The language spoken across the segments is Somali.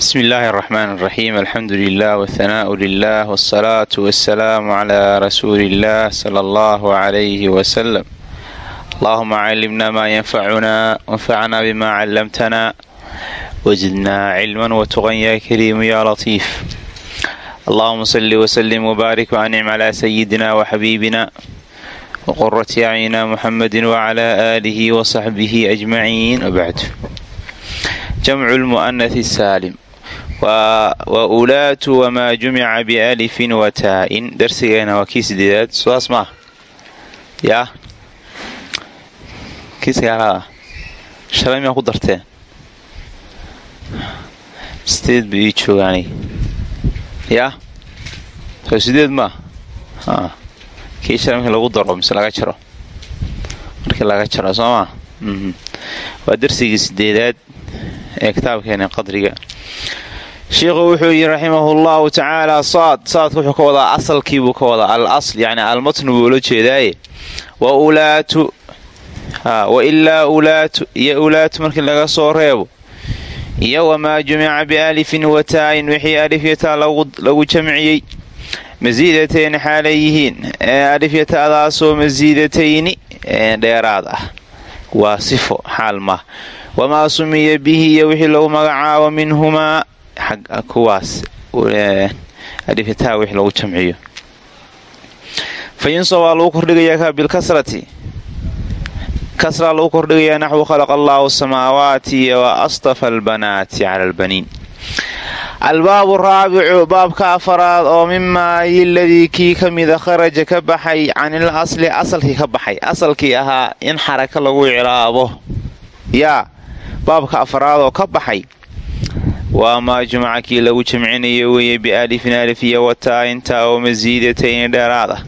bismi illaahi araxmaan araxiim alxamdu lilah wahanaau lilah wsalaatu wasalaamu calaa rasuuli illah sala allahu calayhi wasalam allahuma callimna maa yanfacunaa wanfacnaa bimaa callamtanaa wazidnaa cilman watuqan yaa kariimu yaa latiif allahuma salli wslim wbaarik wancim calaa sayidina waxabiibina waqurati acyina muxamadi wacalaa aalihi wasaxbihi ajmaciin wabacdu jamcu lmu'anathi saalim wa ulaatu wamaa jumica bialifin wa taa-in darsigeena waa kii sideedaad. Sudaas maaha yaa kii sagaalaada shalay miyaa ku darteen? Sideed ba ii joogaanay yaa soo sideed maaha kii shalay markii lagu daro mise laga jaro? Markii laga jaro soo maa waa darsigii sideedaad ee kitaabkeena qadriga sheikhu wuxuu yidhi raximahu llahu tacaala saad saadka wuxuu ka wadaa asalkiibuu ka wadaa al asl yacni almatnu buu ula jeedaaye wa ulaatu wa ilaa ulaatu iyo ulaatu markii laga soo reebo. Iyo wamaa jumica bialifin wataayin wixii alifyataa lagu jamciyey. Masiidatayni xaalay yihiin. Alifyataadaasoo masiidatayni dheeraad ah. Waa sifo xaal mah wamaa sumiya bihi iyo wixii lagu magacaabo minhumaa kuwaas alifyataa wixii lagu jamciyo. Fa waa lagu kordhigayaa bilkasrati kasraa lagu kordhigayaa naxwu khalaqa allaahu samaawaati wa astafa albanaati cala albaniin. Albaabu raabicu baabka afaraad oo mimaa iladii kii ka mida kharaja ka baxay canil asli asalkii ka baxay asalkii ahaa in xaraka lagu cilaabo. Yaa baabka afaraad oo ka baxay waa maa jumca kii lagu jamcinayo weeye bialifin alif iyo wataa intaa oo masiidatayni dheeraad ah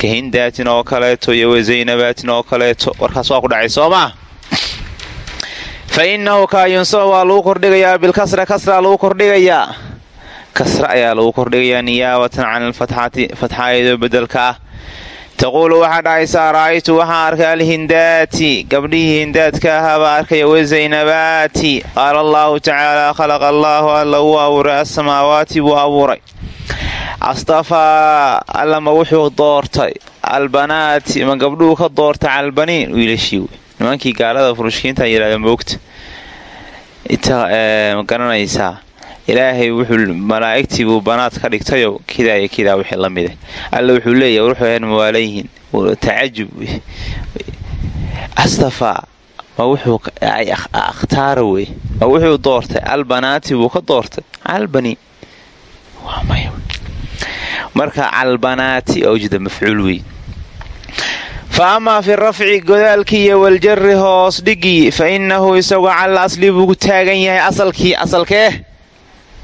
ka hindaatin oo kaleeto iyo wazaynabaatin oo kaleeto warkaas waa ku dhacay soo maa fa innahu kaa waa lagu kordhigayaa bilkasra kasraa lagu kordhigayaa kasra ayaa lagu kordhigayaa niyaabatan can alfatxati fatxaayadoo bedelka ah taquulu waxaa dhahaysaa ra'aytu waxaan arkay alhindaati gabdhihii hindaadka ahaabaa arkaya wazaynabaati qaala allaahu tacaala khalaqa allaahu alla wuu abuuray asamaawaati buu abuuray astafaa allama wuxuu doortay albanaati ma gabdhuhu ka doortay calbaniin wiilashii nimankii gaalada furushkiinta yidhahda moogta ma garanaysaa ilaahay wuxuu malaa'igtii buu banaad ka dhigtayo kidaa iyo kidaa wixii la mida alla wuxuu leeyahy wuxuu ahayn mawaalayihiin tacajub. Astafaa ma wuxuu akhtaara wey. Ma wuxuu doortay albanaati buu ka doortay. Albaniin marka calbanaati oo jida mafcuul wey fa amaa fi rafci godaalkii iyo waljari hoos dhigii fa innahu isagoo cala asli buu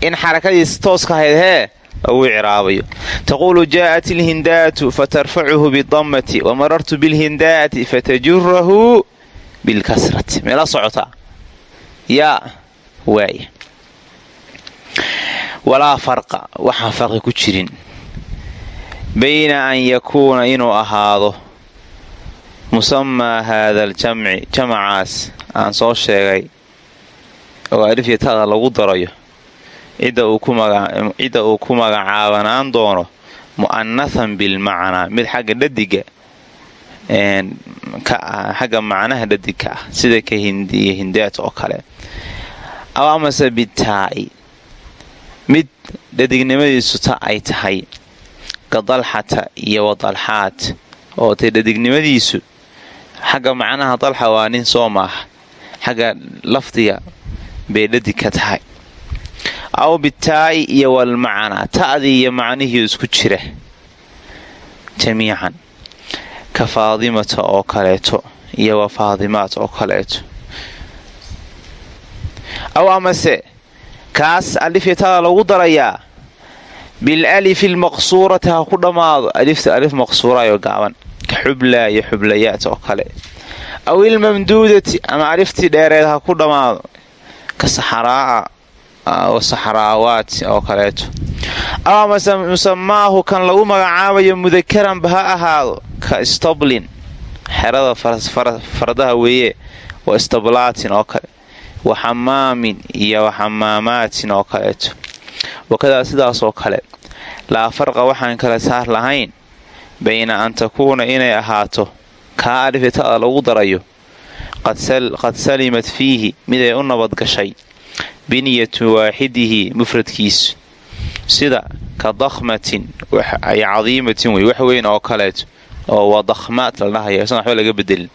in xarakadiis tooska ahayd hee lagu ciraabayo taquulu jaa'at ilhindaatu fatarfacuhu bidammati wa marartu bilhindaati fatajurahu bilkasrati meela socotaa yaa waaya walaa farqa waxaan farqi ku jirin bayna an yakuuna inuu ahaado musamaa haada aljamci jamacaas aan soo sheegay oo alifyatada lagu darayo cidda uu ku magacaabanaan doono mu'anathan bilmacnaa mid xagga dhadiga xagga macnaha dhadigka ah sida ka hindiyo hindaad oo kale. Aw amase bitaa'i mid dhadignimadiisu ta ay tahay kadalxata iyo wadalxaat oo tay dhadignimadiisu xagga macnaha dalxa waa nin soo maaha xagga lafdiga bay dhadig ka tahay aw bitaa'i iyo walmacnaa ta'dii iyo macnihii isku jira jamiican. Ka faadimata oo kaleeto iyo wa faadimaat oo kaleeto. Aw amase kaas alifyatada lagu darayaa bil alifi almaqsuurati ha ku dhammaado alifta alif maqsuuraayoo gaaban. Ka xublaa iyo xublayaat oo kale. Aw ilmamduudati ama aliftii dheereed ha ku dhammaado ka saxaraa'a saxraawaat oo kaleeto. Amase musamaahu kan lagu magacaabayo mudakaranba ha ahaado? Ka stoblin xerada fardaha weeye wa stoblaatin oo kale. Wa xamaamin iyo wa xamaamaatin oo kaleeto. Wakadaa sidaas oo kale laa farqa waxaan kala saar lahayn bayna an takuuna inay ahaato kaa alifitada lagu darayo. Qad salimat fiihi miday u nabadgashay biniyatu waaxidihi mufradkiisu. Sida ka dakhmatin ay cadiimatin wey wax weyn oo kaleeto oo waa dakhmaat la dhahaya isan waxba laga bedelin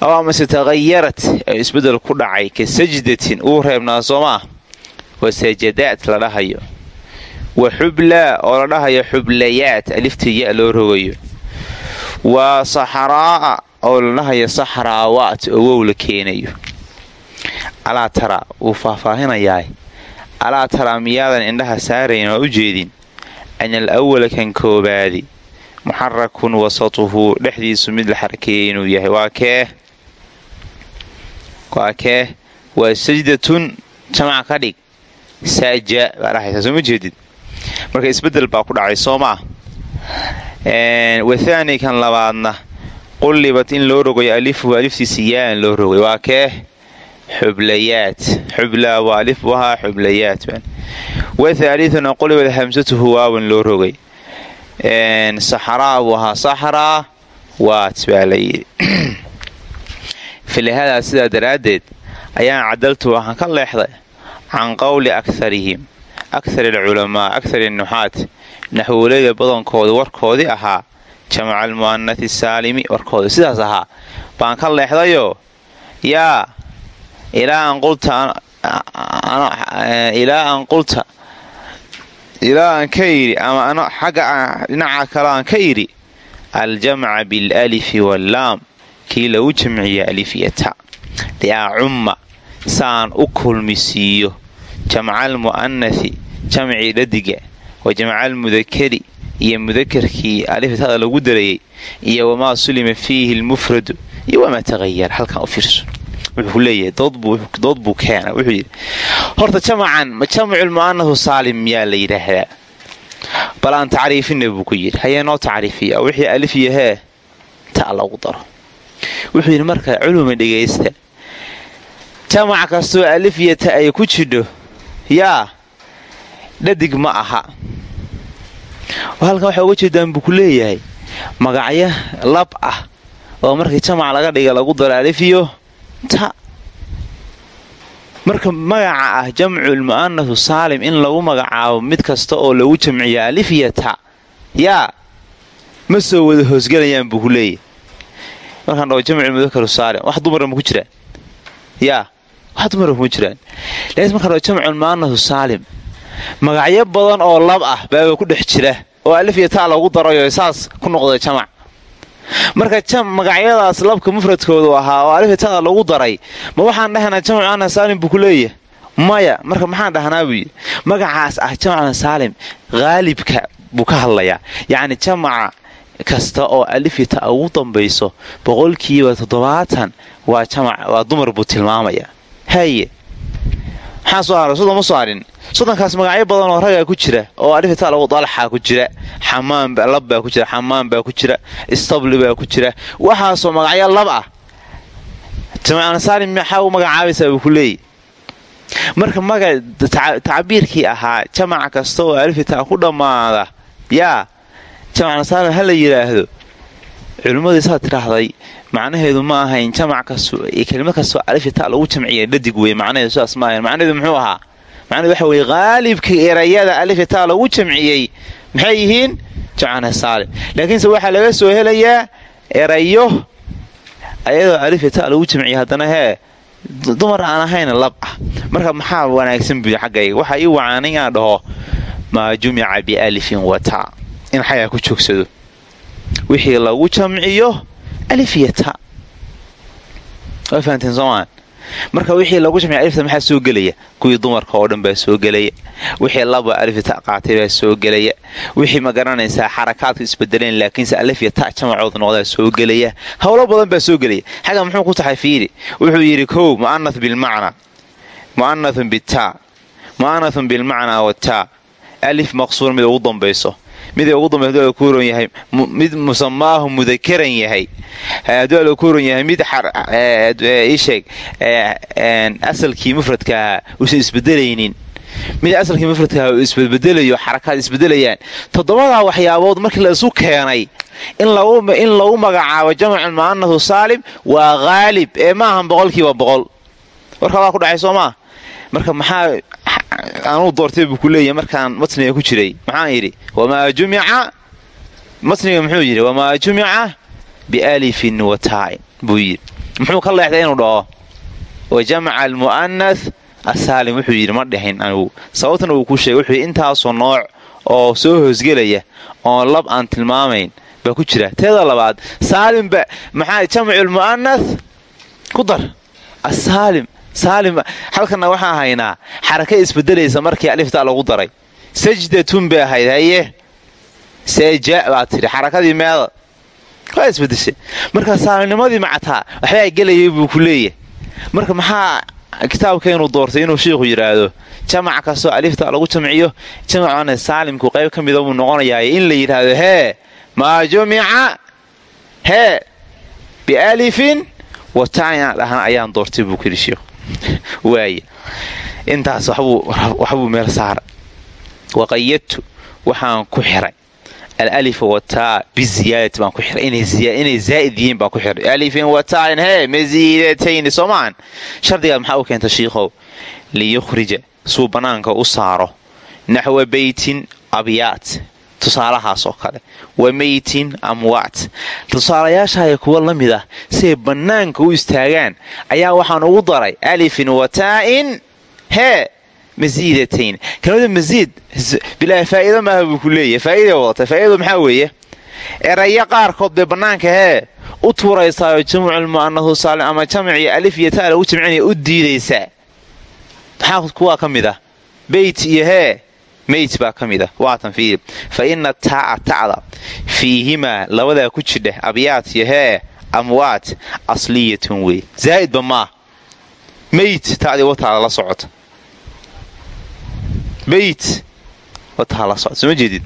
aw amase taqayarat ee isbeddel ku dhacay ka sajdatin uu reebnaa soo maah wa sajadaat la dhahayo. Wa xublaa oo la dhahayo xublayaat alifta ya loo rogayo. Waa saxraa'a oo la dhahayo saxraawaat oo wow la keenayo alaa tara wuu faahfaahinayaa. Alaa tara miyaadan indhaha saarayn oo u jeedin. Al awala kan koobaadi. Muxarakun wasatuhu dhexdiisu mid la xarakeeyey inuu yahay. Waa kee? Waa sajdatun jamac ka dhig. Saaja baa dhahaysaa soo ma jeedid marka isbeddel baa ku dhacay soo maa wathaani kan labaadna qullibat in loo rogayo alifuhu aliftiisa yaan loo rogay waa kee xublayaat xublaa waa alif bu ahaa xublayaat wathaalithuna qullibat hamsatuhu waawan loo rogay saxraa buu ahaa saxraa waat baa layidhi filihadaa sidaa daraaddeed ayaan cadaltu waxaan ka leexday can qowli akarihim akar alculamaa akar nuxaat naxwoleyda badankooda warkoodii ahaa jamaca almu'anati saalimi warkooda sidaas ahaa baan ka leexdayoo yaa ilaa aan ka idhi ama xagga dhinaca kale aan ka idhi aljamca bilalifi wallaam kii lagu jamciya alifyata liacumma saan u kulmisiiyo jamcal mu'anathi jamcii dhadiga wa jamcal mudakari iyo mudakarkii aliftada lagu darayay iyo wamaa sulima fiihi lmufradu iyo wamaa tagayara halkan u fiirso wuxuu leeyahay? Dood buu keena wuxuu yidhi horta jamacan ma jamculmu'anahu saalim miyaa la yidhaahdaa? Bal aan tacriifina buu ku yidhi. Hayee noo tacriifiya wixii alif iyo hee ta lagu daro. Wuxuu yidhi marka culuma dhegaysta jamac kastoo alif iyo ta ay ku jidho yaa dhadig ma aha. Halkan waxaa uga jeedaan buu ku leeyahay magacyo lab ah oo markii jamac laga dhiga lagu daro alif iyo ta marka magaca ah jamcul mu'anahu saalim in lagu magacaabo mid kasta oo lagu jamciyo alif iyo ta yaa ma soo wada hoosgelayaan buu ku leeyahay. Markaan dhaho jamcul mudakaru saalim wax dumara ma ku jiraan? Yaa wax dumara kuma jiraan? Laakiin markaan dhaho jamcul mu'anahu saalim magacyo badan oo lab ah baaba ku dhex jira oo alif iyo ta lagu darayo saas ku noqda jamac marka magacyadaas labka mufradkoodu ahaa oo alif iyo tada lagu daray ma waxaan dhahnaa jamcu ana saalim buu ku leeyahay? Maya marka maxaan dhahnaa buu yidhi magacaas ah jamcuna saalim haalibka buu ka hadlayaa. Yacni jamaca kasta oo alif iyo ta ugu dambayso boqolkiiba toddobaatan waa dumar buu tilmaamayaa. Haye maxaa soo haray soddon ma soo harin soddonkaas magacyo badan oo ragaa ku jira oo alifta lagu dalxaa ku jira xamaam lab baa ku jira xamaam baa ku jira istabli baa ku jira. Waxaasoo magacyo lab ah. Jamacnasaalim maxaa u magacaabaysaa buu ku leeyahy? Marka maga tacbiirkii ahaa jamac kasta oo alifta ku dhammaada yaa jamacnasaalim ha la yidhaahdo culimmadu saa tidhaahday macnaheedu ma ahayn jamac kasto kelimad kastoo alifta lagu jamciya dhadig wey macnaheedu sidaas ma ahayn. Macnaheedu muxuu ahaa? Macnahedu waxa weye qaalibka erayada alifta lagu jamciyey maxay yihiin? Jamcana saalim laakiinse waxaa laga soo helayaa erayo ayadoo alifta lagu jamciyay haddana hee dumar aan ahayn lab ah. Marka maxaa wanaagsan buy xaggayga waxaa ii wacaanay inaan dhaho maa jumica bialifin wata in xayaa ku joogsado. Wixii lagu jamciyo alifyata soomaa marka wixii lagu jamciya alifta maxaa soo gelaya? Kuwii dumarka oo dhan baa soo gelaya. Wixii laba alifta qaatay baa soo gelaya. Wixii ma garanaysaa xarakaadku isbedeleen laakiinse alifya ta noqdaa soo gelaya. Howlo badan baa soo gelaya. Xagga muxuu ku taxay fiiri? Wuxuu yidhi kow mu'anath bilmacna mu'anathun bitaa mu'anathun bilmacnaa wataa alif maqsuur mid ugu dambayso miday ugu kuuran yahay mid musamaahu mudakaran yahay. Hadduu ala kuuran yahay mid isheeg asalkii mufradka uusan isbedelaynin mid asalkii mufradka uu isbedbedelayo xarakaad isbedelayaan toddobadaa waxyaabood markii la isu keenay in lagu magacaabo jamcu mu'anahu saalim waa haalib ee maahan boqolkiiba boqol. Warkaa waa ku dhacay soo maa marka maxaa anuu doortay buu ku leeyahay markaan matniga ku jiray maxaan yidhi wamaa jumica matniga muxuu yidhi wamaa jumica bialifin wataa'in buu yidhi. Muxuu ka leexday inuu dhaho wa almu'anath asaalim wuxuu yidhi ma dhahin anigu. Sababtana uu ku sheegay wuxuu intaasoo nooc oo soo hoosgelaya oon lab aan tilmaamayn baa ku jira. Teeda labaad saalimba maxaa jamcu lmu'anath ku dar asaalim saalim halkana waxaan haynaa xaraka isbedelaysa markii alifta lagu daray. Sajdatun bay ahayd haye? Seja baa tidhi. Xarakadii meeda waa isbedeshay marka saalimnimadii macataa waxbaa gelayay buu ku leeyahay. Marka maxaa kitaabkeenuu doortay inuu shiikhu yidhaahdo jamac kastoo alifta lagu jamciyo jamacana saalimku qayb ka mida buu noqonayaa. In la yidhaahdo hee maa jumica hee bialifin wataaina dhahan ayaan doortay buu kuyidhi shiikhu waaya intaas waxbuu meel saara waqayadtu waxaan ku xiray. Alalifa wataa biziyaadati baan ku xiray. Inay zaa'id yihiin baan ku xiray. Alifin wataan hee masiidatayni soomaan. Shardigaad maxaa u keenta shiikhow? Liyukhrija suu bannaanka u saaro. Naxwa beytin abyaat tusaalahaas oo kale. Wa meytin amwaat tusaalayaashaya kuwa la mid ah siay bannaanka u istaagaan ayaa waxaan ugu daray alifin wataa'in hee masiidatayn kelmada masiid bilaa faa'iida maaha buu ku leeyahay. Faa'iday wadata faa'idadu maxaa weeye? Erayo qaarkood bay bannaanka hee u tuuraysaayo jamculmu'anahu saalim ama jamcii alif iyo taa lagu jamcinaya u diidaysaa. Maxaa kuwaa ka mid ah? Beyt iyo hee meyt baa ka mid ah. Waatan fiiri. Fa taa'a tacda fiihimaa labadaa ku jidha abyaat iyo hee. Amwaat asliyatun wey zaa'idba maah meyt tacdii wataada la socota. Beyt wataa la socota. Soo ma jeedid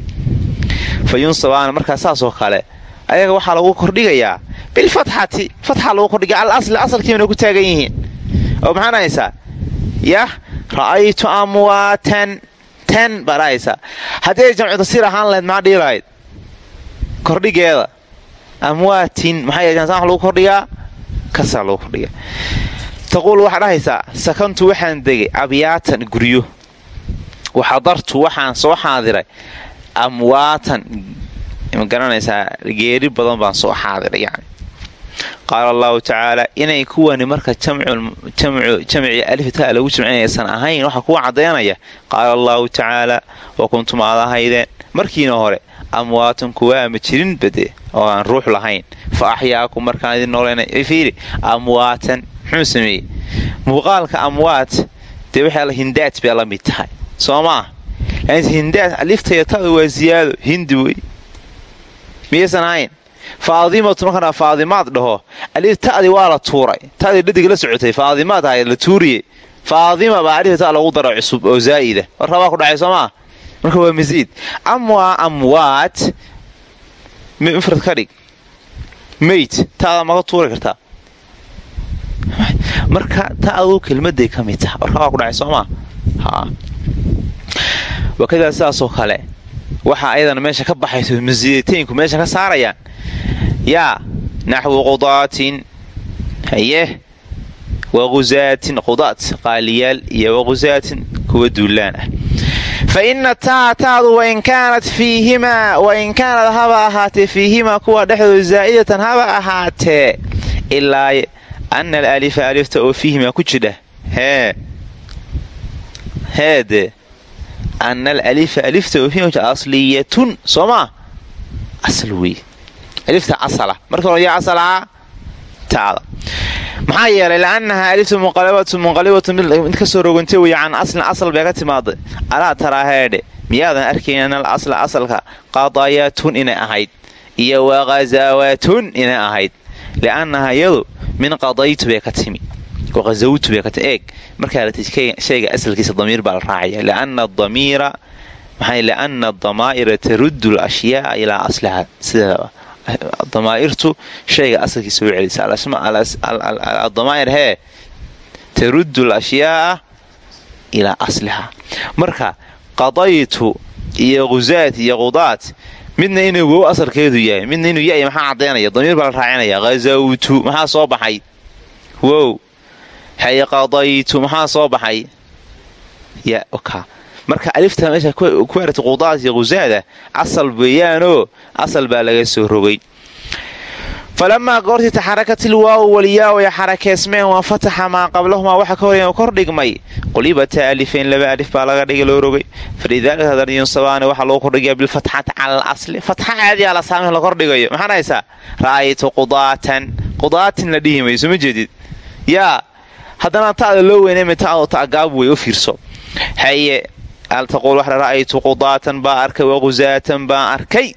fa markaa saasoo kale ayaga waxaa lagu kordhigayaa. Bilfatxati fatxa lagu kordhiga al asli asalkiibana ku taagan yihiin. Oo maxaan haysaa yah ra'aytu amwaatan tan baan haysaa haddii ay jamcu tasiir ahaan lahayd maxaa dhihi lahayd? Kordhigeeda. Amwaatin maxaa lagu kordhigaa? Kasaa lagu kordhigaa. Taquul waxaa dhahaysaa sakantu waxaan degay abyaatan guryo. Waxadartu waxaan soo xaadiray amwaatan. Ma garanaysaa geeri badan baan soo xaadiray yani qaala allahu tacaala inay kuwani marka jamci aliftaa lagu jamcinaysan ahayn waxaa kuwa caddaynaya qaala allahu tacaala wa kuntum aad ahaydeen. Markiina hore amwaatan kuwa ama jirin bade oo aan ruux lahayn. Fa axyaakum markaan idin nooleynfiiri amwaatan muxuu sameeyey? Muuqaalka amwaat dee waxaa hindaad bay la mid tahay. Soo maa hindaad aliftaya tada waa ziyaado hindi wey. Miyaysan ahayn faadimatu markaan faadimaad dhaho alif ta'di waa la tuuray. Ta'dii dhadig la socotay faadimaad ahay la tuuriye faadima baa alifta ta lagu daro cusub oo zaa'ida. Warkaa waa ku dhacay soo maa marka waa masiid amwaa amwaat mufrad ka dhig. Taada maga tuuri kartaa? Marka ta'du kelmaday ka mid taha warkaa waa ku dhacay soo maa wakadaa sidaasoo kale waxaa ayadana meesha ka baxayso masiidataynku meesha ka saarayaan yaa naxwu qudaatin haye waqusaatin qudaat qaaliyaal iyo waqusaatin kuwa duulaan ah fa ina taa taadu wain kaanat fiihimaa wain kaanad haba ahaatee fiihimaa kuwa dhexdooda zaa'idatan haba ahaatee ilaa ana alalifa alifta oo fiihimaa ku jidha hee heede ana alalifa alifta oo fiihimaa asliyatun soo maa asal wey alifta asala. Marka hore yaa asal ahaa taada. Maxaa yeelay liannahaa aliftu munqalibatu munqalibatu mid ka soo rogantay wey can aslin asal bay ka timaaday alaa taraaheedhe miyaadan arkaynin al asla asalka. Qadayaatun inay ahayd iyo waqazawaatun inay ahayd. Liannahaa iyadu min qadaytu bay ka timi. Waqazawtu bay ka timi eeg. Markaa shayga asalkiisa damiir baa la raacaya. Lianna adamiira maxaa liana adamaa'ira taruddu alashyaaa ilaa asliha sideedaba damaa'irtu shayga asalkiisa u celisa. Adamaa'ir hee? Taruddu alashyaaa ilaa asliha. Marka qadaytu iyo khuzaat iyo qudaat midna inuu wow asalkeedu yahay midna inuu yaya maxaa caddaynaya damiir baa la raacinaya hazawtu maxaa soo baxay? Wow. Hay qadaytu maxaa soo baxay? Ya ka marka alifta meesha ku aragta qudaat iyo khuzaada asal weeyaanoo asal baa laga soo rogay. Falamaa goortii taxarakatil waawu waliyaaw ay xarakeysmeen waa fataxa maa qablahumaa waxa ka horya kor dhigmay. Qulibata alifayn laba alif baa laga dhigay loo rogay. Falidaalika hadar yunsabaani waxaa loo kordhigayaa bilfatxati cala al asli fatxa caadiya la saamih la kordhigayo maxaan haysaa ra'aytu qudaatan. Qudaatin la dhihi jeedid. Yaa haddana ta'da loo weynama ta'gaab wey u fiirso. Haye altaquul waxa ra'aytu qudaatan baa arkay wa qusaatan baa arkay.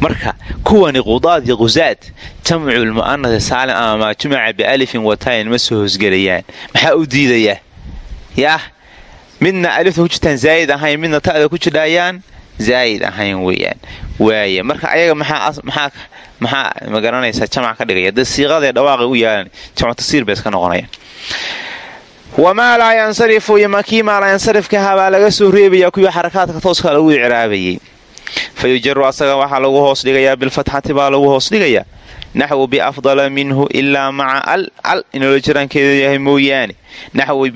Marka kuwani qudaad iyo qusaad jamcu lmu'anasi saalim ama maa jumaca bialifin watayn ma soo hosgelayaan maxaa u diidayaa yaah midna alifta ku jirtaan zaa'id ahayn midna ta'da ku jidhaayaan zaa'id ahayn weeyaan. Waaya marka ayaga maxaa ma garanaysaa jamac ka dhigaya? Dee siiqadae dhawaaqay u yaalan jamcu tasiir wamaa laa yansarifu iyo makii maa laa yansarifkaha baa laga soo reebayaa kuwii xarakaadka tooska lagu icraabayay fa yujaru asaga waxaa lagu hoos dhigayaa bilfatxati baa lagu hoos dhigayaa naxwu biafdala minhu ilaa maca al al inoola jiraankeeda yahay mooyaane. Naxwi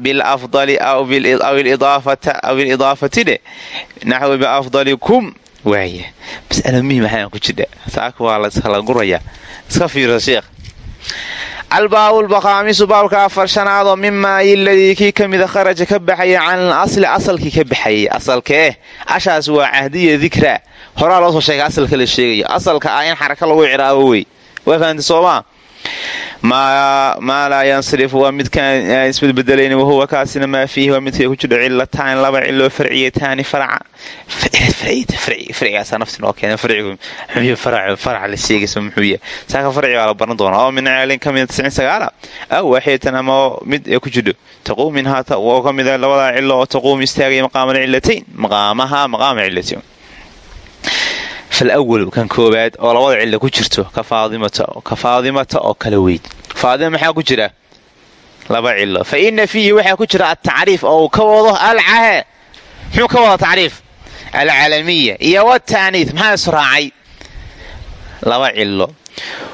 bilafdali aw ilidaafati dhe naxwi biafdalikum waaya mas'ala muhiim axayaan ku jidha. Saaka waa la gurayaa. Iska fiirsa sheekh albaabulbaqaamisu baabka afar shanaadoo mimaayi ladii kii ka mida kharaja ka baxaya can asli asalkii ka baxayay asalkee ashaas waa cahdiya dikra horaa loo soo sheegay asalka la sheegayo asalka ah in xaraka lagu icraabo wey waa fahamta soomaa maa laa yansarifu waa midkaan isbadbedelayn wahuwa kaasina maa fiihi waa midka ku jidho cilataan laba ciloo farciyataani saaka farci baa la baran doonaa oo min ceelin ka mida tisciin sagaala aw waaxidatan ama mid ee ku jidho taquum minhaa oo ka mida labadaa cilo oo taquum istaagaya maqaama cilatayn maqaamaha maqaama cilatain falawal kan koobaad oo labada cilla ku jirto ka faadimata oo kala weyd faadima maxaa ku jira laba cilo fa ina fiihi waxaa ku jira atacriif oo uu ka wado alcahe muxuu ka wada tacriif alcalamiya iyo wataaniif maxaa israacay laba cilo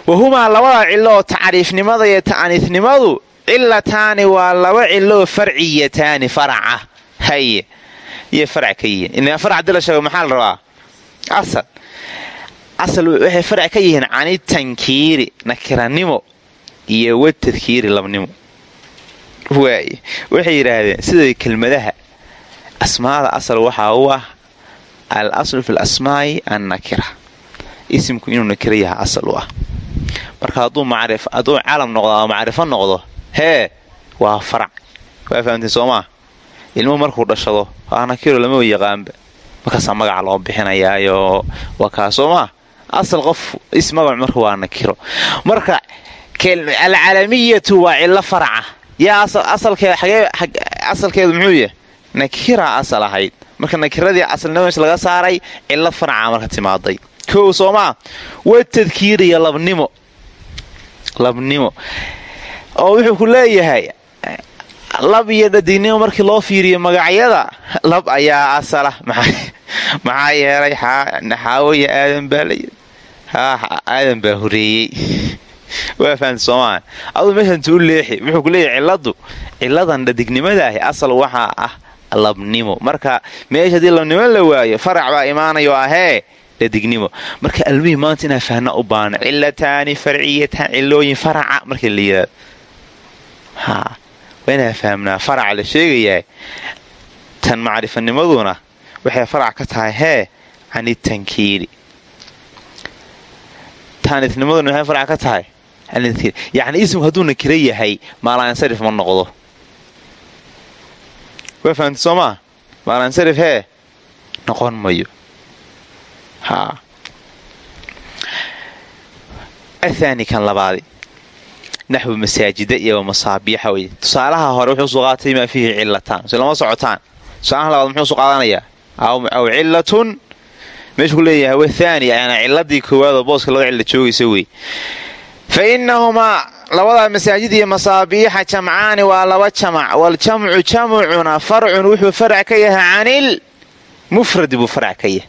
wahumaa labada cilo oo tacriifnimada iyo ta'niifnimadu cilataani waa laba ciloo farciyataani faraca haye iyo farac ka yihiin asal waxay farac ka yihiin cani tankiiri nakiranimo iyo wa tadkiiri labnimo. Waaye waxay yidhaahdeen siday kelmadaha asmaada asal waxaa u ah al aslu fi lasmaa'i annakira isimku inuu nakiro yaha asal u ah. Marka hadduu calam noqdo ama macrifo noqdo hee waa farac. Waa fahamteen soomaa ilmuhu markuu dhashado nakiro lama yaqaanba. Markaasaa magaca loo bixinayaayo waa kaa soomaa asal qof is magac marka waa nakiro marka alcalamiyatu waa cilo faraca yaa asalkeedu muxuu yahay nakira asal ahayd marka nakiradii asalnimo meesha laga saaray cilo faraca marka timaaday kow soomaa wa tadkiiriya labnimo labnimo oo wuxuu ku leeyahay lab iyo dhadignimo markii loo fiiriyo magacyada lab ayaa asala maxaa yeelay xaawoya aadan baa layii aadan baa horeeyey. Waa fahamta soomaa aduu meeshantu u leexi wuxuu ku leeyahay ciladu ciladan dhadignimadaahi asal waxaa ah labnimo. Marka meesha haddii labnimo la waayo farac baa imaanayo ahee dhadignimo. Marka almihii maanta inaa fahna u baano cilataani farciyataan cilooyin faraca markii la yidhaado waa inaa fahmnaa faraca la sheegayaa. Tan macrifanimaduna waxay farac ka tahay hee cani taanifnimaduna waxay farac ka tahay? Yacni ismku hadduu nakiro yahay maalansarif ma noqdo. Waa fahamta soo maa maalansarif hee? Noqon mayo. Haa athaani kan labaadi. Naxwi masaajida iyo masaabiixa wey tusaalaha hore wuxuu soo qaatay maa fiihi cilataan so lama socotaan. Su'aalaha labaad muxuu soo qaadanayaa? Aw cilatun meeshu ku leeyahay wathaani yaana ciladii koowaadoo booska laba cilla joogaysa wey fa innahumaa labadaa masaajid iyo masaabiixa jamcaani waa laba jamac waljamcu jamcuna farcun wuxuu farac ka yahay canil mufradi buu farac ka yahay.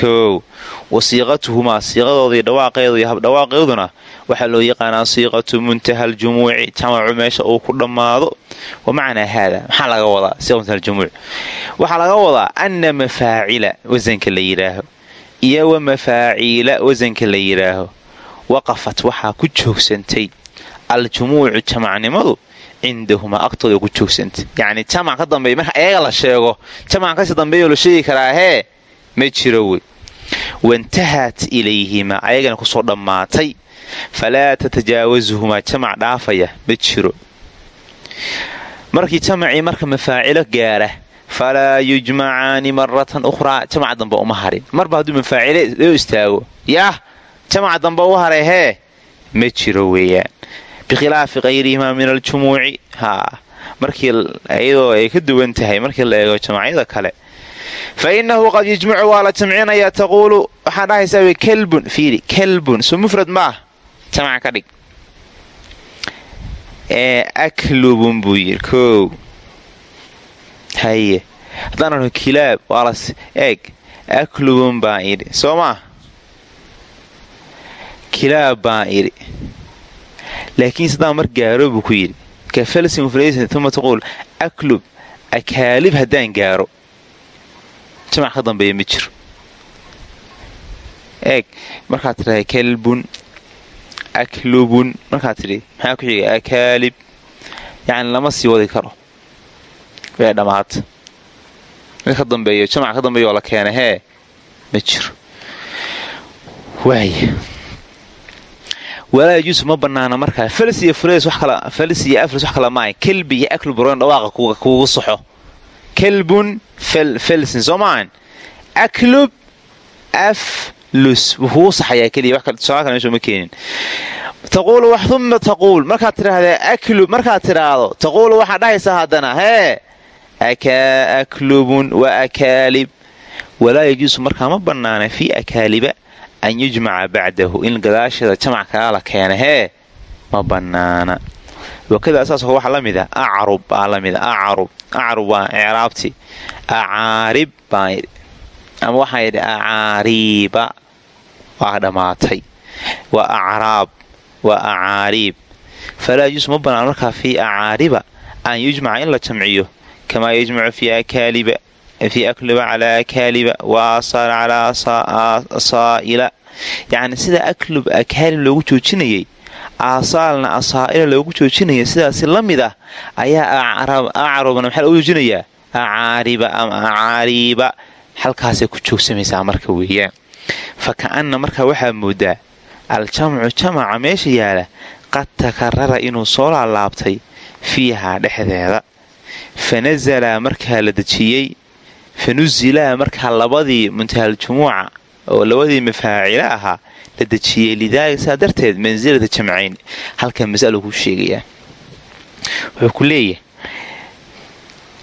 Kow wa siiqatuhumaa siiqadoodii dhawaaqeedu iyo habdhawaaqeeduna waxaa loo yaqaanaa siiqatu muntaha aljumuuci jamacu meesha uu ku dhammaado. Wa macnaa haada? Maxaa laga wadaa siiqatmuntahajumuuc waxaa laga wadaa anna mafaacila wasanka la yidhaaho iyo wa mafaaciila wasanka la yidhaaho waqafat waxaa ku joogsantay aljumuucu jamacnimadu cindahumaa agtooda ku joogsantay. Yacni jamac ka dambeeya marka ayaga la sheego jamac kasi dambeeyoo la sheegi karaa hee ma jiro wey. Waintahat ilayhimaa ayagana ku soo dhammaatay falaa tatajaawasuhumaa jamac dhaafaya ma jiro markii jamacii marka mafaacilo gaara falaa yujmacaani maratan ukhraa jamaca dambe uma harin marba hadduu mafaacile loo istaago yaah jamaca dambe u haray hee ma jiro weeyaan bikhilaafi kayrihimaa min aljumuuci haa markii iyadoo ay ka duwan tahay markii la eego jamacyada kale fa qad yajmacu waa la jamcinayaa taquulu waxaa dhahaysaa kelbun fiiri kelbun soo mufrad maah jamaca ka dhig ee aklubun buu yidhi koow haye haddaan arko kilaab waa eeg aklubun baan idhi soo maa kilaab baan idhi laakiin sidaan mar gaaro buu ku yidhi ka falsin mufradaysan uma taquul aklub akaalib haddaan gaaro jamac ka dambeeya ma jiro eeg markaad tidhahay kelbun aklubun markaad tidhi maxaa ku xiga akaalib yacni lama sii wadi karo way dhammaata mid ka dambeeyo jamac ka dambeeya oo la keena hee ma jiro waaya walaa yajuusu ma banaana markaa falis iyo fres falis iyo afris wax kala maahay kelbi iyo aklub roon dhawaaqa kuugu saxo kelbun felsin soo maahan aklub aflus uma taquul markaad tidhaahdaa aklub markaad tidhaahdo taquulu waxaad dhahaysaa haddana hee aklubun wa akaalib walaa yajuusu markaa ma banaana fii akaaliba an yujmaca bacdahu in gadaasheeda jamac kala la keena hee ma banaana wakada saas waxaa la mid ah acrub baa la mid a acarub acarub waa icraabti acaarib yidhi ama waxaa yidhi acaariiba. Waa dhammaatay waa acraab. Waa acaariib falaa yajuusu ma banaan markaa fii acaariba an yujmaca in la jamciyo. Kamaa yajmacu fii akluba calaa akaaliba wa asaal calaa asaa'ila. Yacni sida aklub akaalib loogu joojinayay aasaalna asaa'ila loogu joojinaya sidaasi la mid ah ayaa acrubna maxaa loogu joojinayaa? Acaariba ama acaariiba halkaasay ku joogsamaysaa marka weeyaan fa ka'anna markaa waxaa moodaa aljamcu jamaca meesha yaalla qad takarara inuu soo laalaabtay fiihaa dhexdeeda. Fa nasalaa markaa la dejiyey fa nusilaa markaa labadii muntahaljumuuca oo labadii mafaacilo ahaa la dejiyey. Lidaalika saa darteed mansilata jamcayn halkan masalo kuu sheegayaa wuxuu ku leeyahay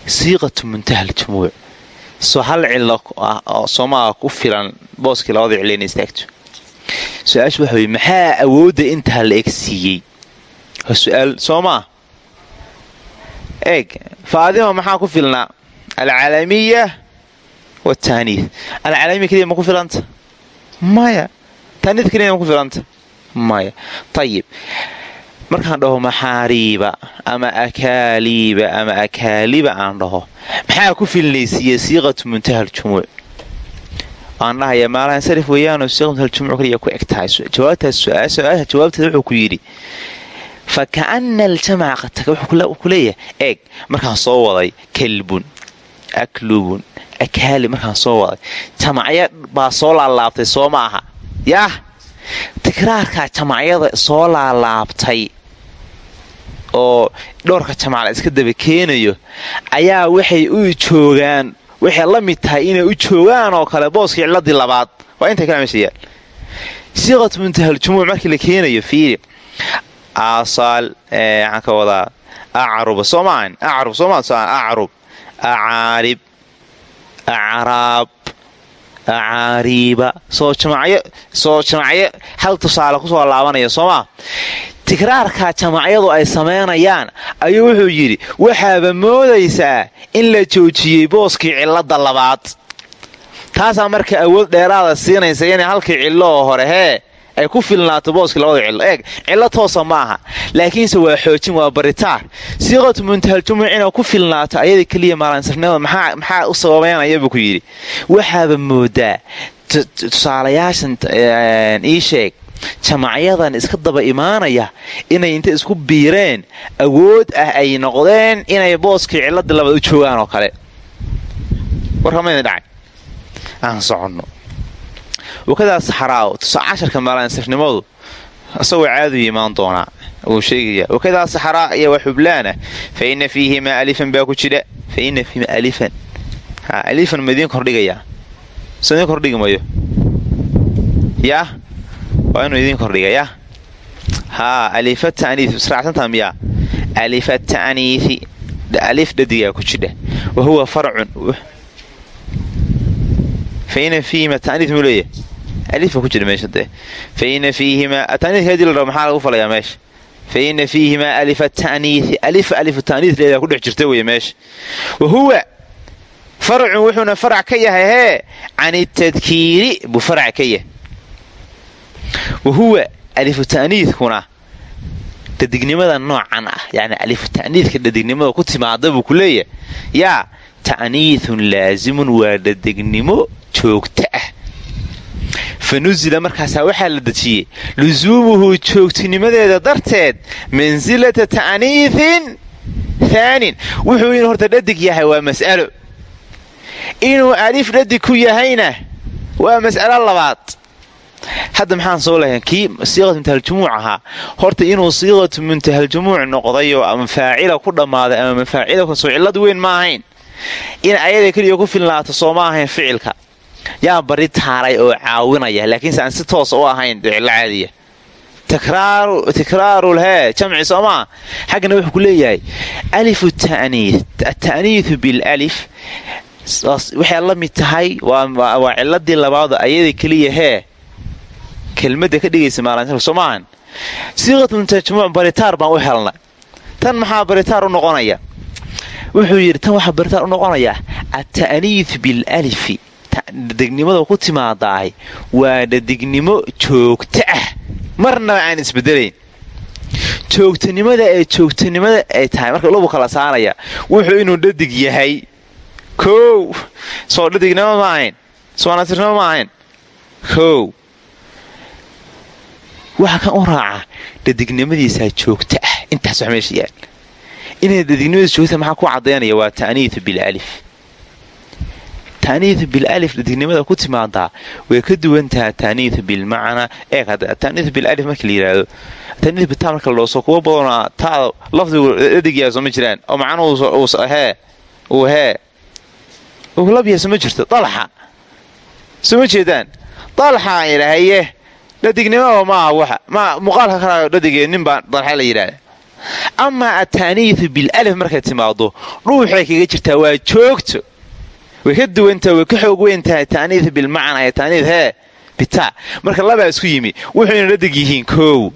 siiqatu soo hal cilo ah oo soomaa ku filan booskii labada cilo ina istaagto? Su'aashu waxa weye maxaa awoodda intaa la eg siiyey? Waa su'aal soo maa eeg faadima maxaa ku filnaa alcalamiya wataaniid alcalamiya keliya ma ku filanta? Maya. Taaniid keliya ma ku filanta? Maya. Ayib markaan dhaho maxaariiba ama akaaliiba ama akaaliba aan dhaho maxaa ku filnaysiiya siiqatu muntahaljumuuc waan dhahayaa maalaha insarif weeyaanoo siiqatu muntahaljumuuc kaliya ku eg tahay. Jawaabtaas su'aasha jawaabteeda wuxuu ku yidhi fa ka'ana aljamaca qadtaga wuxuu ku leeyahay eeg markaan soo waday kelbun aklubun akaali markaan soo waday jamacya baa soo laalaabtay soo ma aha. Yaah! Tikraarkaa jamacyada soo laalaabtay oo dhowrka jamac la iska daba keenayo ayaa waxay u joogaan waxay la mid tahay inay u joogaan oo kale booskii ciladii labaad. Waa intay kala meesha yaal muntahaljumuuc markii la keenayo fiiri aasaal waxaan ka wadaa acruba soomaan acrub soomaa acrub acaarib acraab acaariiba soo jamacyo soo jamacyo hal tusaale ku soo laabanaya soomaa tikraarka jamacyadu ay samaynayaan ayuu wuxuu yidhi waxaaba moodaysaa in la joojiyey booskii cilladda labaad. Taasaa marka awood dheeraada siinaysa inay halkii cillo oo hore hee ay ku filnaato booskii labada cillo. Eeg cillo toosa ma aha laakiinse waa xoojin waa baritaar. Siiqatu muntahaljumuc inay ku filnaato ayada keliya maalansirnimada maxaa u sababeynaya buu ku yidhi? Waxaaba moodaa tusaalayaashan ii sheeg jamacyadan iska daba imaanaya inay inta isku biireen awood ah ay noqdeen inay booskii cilladii labaad u joogaan oo kale. Wakadaa saxraaw casharka maalansirnimadu isagoo caadu imaan doonaa wuu sheegaya wakadaa saxraa iyo wa xublaana fa ina fiihimaa alifan baa ku jidha fa ina fiihima alifan. Alifan ma idiin kordhigayaa? Soo idiin kordhigi mayo yaa waa inuu idiin kordhiga yaa haa alifa ta'niif israacsantaa miyaa? Alifa ta'niifi alif dhadigaa ku jidha wa huwa farcun. Fa ina fiihima ta'niif muu leeyahay. Ku jira meesha dee. Fa ina fiihimaa ta'niifka haddii la maxaa lagu falayaa meesha? Fa ina fiihimaa alifa ta'niifi alifa alifu ta'niif leedaa ku dhex jirta weeye meesha. Wa huwa farcun wuxuuna farac ka yahay hee? Can itadkiiri buu farac ka yahay wa huwa alifu ta'niidkuna dhadignimada noocan ah yani alifu ta'niidka dhadignimada ku timaada buu ku leeyahay. Yaa ta'niidun laasimun waa dhadignimo joogta ah. Fa nusila markaasaa waxaa la dejiyey. Lusuumuhu joogtinimadeeda darteed mansilata ta'niidin thaanin. Wuxuu in horta dhadig yahay waa mas'alo. Inuu alif dhadig ku yahayna waa mas'alo labaad hadda maxaan soo lahayn kii siiqatu muntahaljumuuc ahaa horta inuu siiqatu muntahaljumuuc noqdayoo ama faacila ku dhammaaday ama mafaacila ka soo cillad weyn ma ahayn. In ayada keliya ku filnaato soo ma ahayn ficilka. Yaa bari taaray oo caawinaya laakiinse aan si toosa u ahayn cillo caadiya. Tikraarul hee jamci soo maa xaggana wuxuu ku leeyahay alifu ta'niid ata'niidu bilaalif waxay la mid tahay waa ciladii labaado ayada keliya hee kelmadda ka dhigaysa maalinta soo maahan siiqatu muntajmuuc baritaar baan u helnay. Tan maxaa baritaar u noqonaya? Wuxuu yidhi tan waxaa baritaar u noqonaya ata'niid bilalifi. Dhadignimada ku timaadaay waa dhadignimo joogto ah. Marnaba aan isbedelayn joogtanimada ee joogtanimada ay tahay marka labu kala saaraya wuxuu inuu dhadig yahay. Kow! Soo dhadignimo ma ahayn. Soo nasirnimo ma ahayn. Kow waxa kan u raaca dhadignimadiisaa joogto ah. Intaas wax meesha yaal. Inay dhadignimadiis joogta maxaa ku cadaynaya waa ta'niidu bilaalif ta'niidu bilaalif dhadignimada ku timaadaa way ka duwantaha ta'niidu bilmacnaa eeg hadda ta'niidu bilalif marka la yidhaahdo ta'niidu bitaa marka la dhooso kuwa badanoo taada lafdigu dhadigyaa soo ma jiraan. Oo macnuhu hee uu hee soo ma jirto. Dalxa. Soo ma jeedaan. Dalxa aan idhaahaye dhadignimaba maaha waxa ma muuqaalka kalaayo dhadigee nin baa dalxa la yidhaahda amaa ata'niidu bilalif markay timaado dhuuxay kaga jirtaa waa joogto. Way ka duwantaha way ka xoog weyn tahay ta'niid bilmacna ee ta'niid hee bitaa marka labaa isku yimi wuxuyna dhadig yihiin koow.